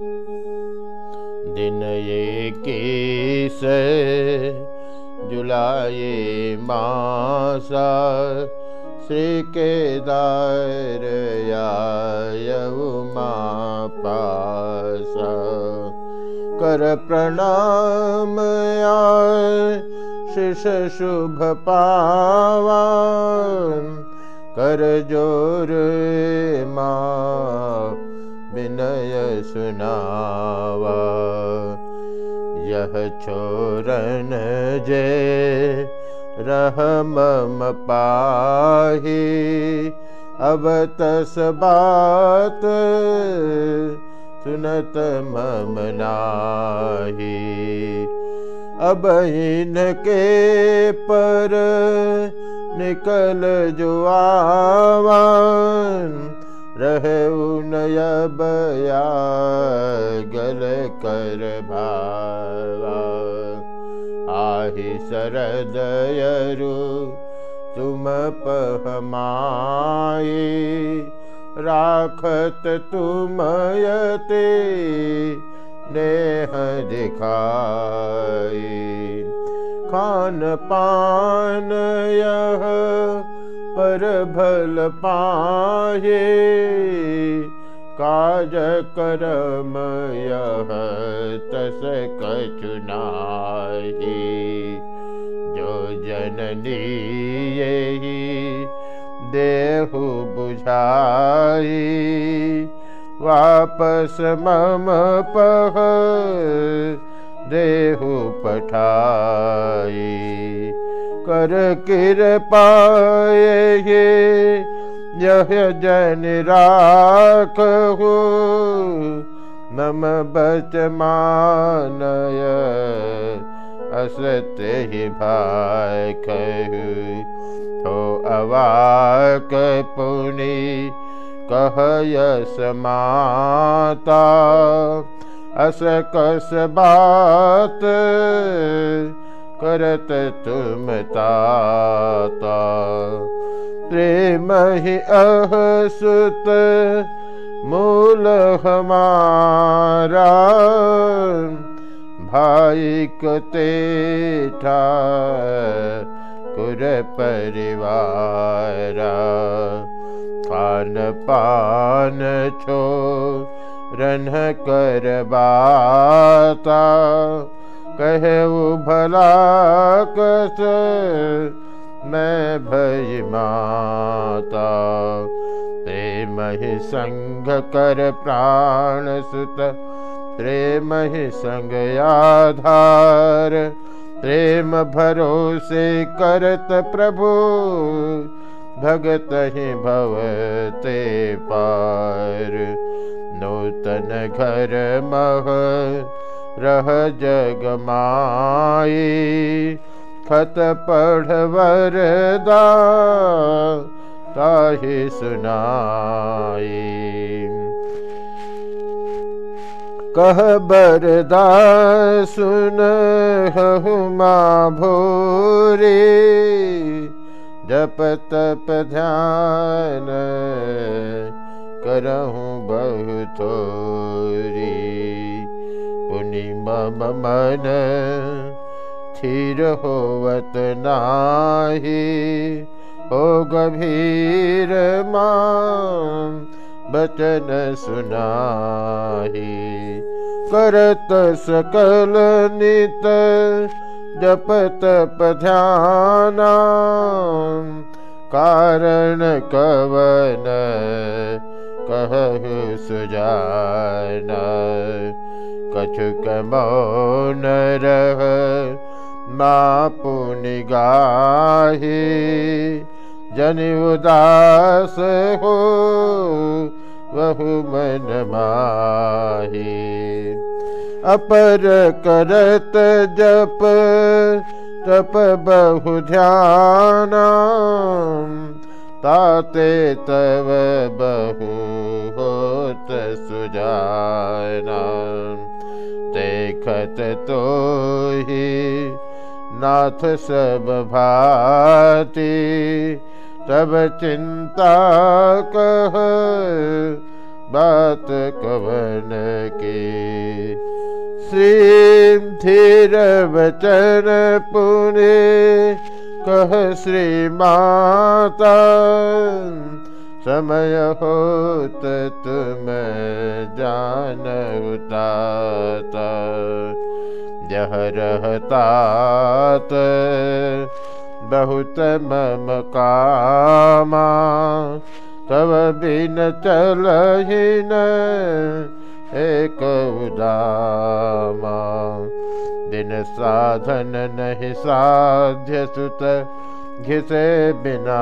दिन ये केस जुलाए मासा श्री केदार माँ पासा कर प्रणाम शिष शुभ पावा कर जोर माँ विनय सुनावा यह छोरन जे रह मम पाही। अब तस बात सुनत मम नाही। अब इनके पर निकल जो आवान रहे बया गल कर भावा। आहि शरदयरु तुम पहमाए राखत तुमयते नेह दिखाई। खान पान यह पर भल पाए काज करम यह तस कचुनाही जो जननी यही देहु बुझाई। वापस मम पह देहु पठाई। कर किर पाए यह जन राख हो। नम बच मानय। असत्य ही भाई कहू हो अवाक पुनि कह यस माता। अस कस बात करत तुम ताता। प्रेम ही अह सुत मूल हमारा। भाई कते ठा कुर परिवार। खान पान छो रन कर बाता। कहे भला कस? मैं भय माता, प्रेम ही संग कर प्राण सुत। प्रेम ही संग आधार, प्रेम भरोसे करत प्रभु। भगत ही भवते पार, नूतन घर मह रह जग माई खत पढ़ वरदा, ताहि सुनाई। कह बरदा, सुन हुमा भोरे जप तप ध्यान करहूँ बहु थोरी। पुनि मम मन थीर होवत नाही। हो गभीर मां बचन सुनाही। करत सकल नित जप तप ध्यान। कारण कवन कहु सुजान कछुक मौन रह पुनि गाही जन उदास हो बहु मन माही अपर करत जप तप बहु ध्यान ताते तव बहु होत सुजाना देखत तो ही नाथ सब भाती। तब चिंता कह बात कवन की। श्री धीर वचन पुण्य कह श्री माता समय होत तुम जान उताता यह रहतात बहुत मम कामा। तब बिन चलहीन एक उदामा। दिन साधन नहीं साध्य सुत घिसे बिना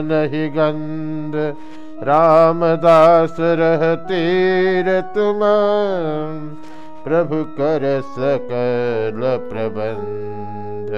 नहीं गंध। रामदास रहतीर तुम। प्रभु कर सकल प्रबंध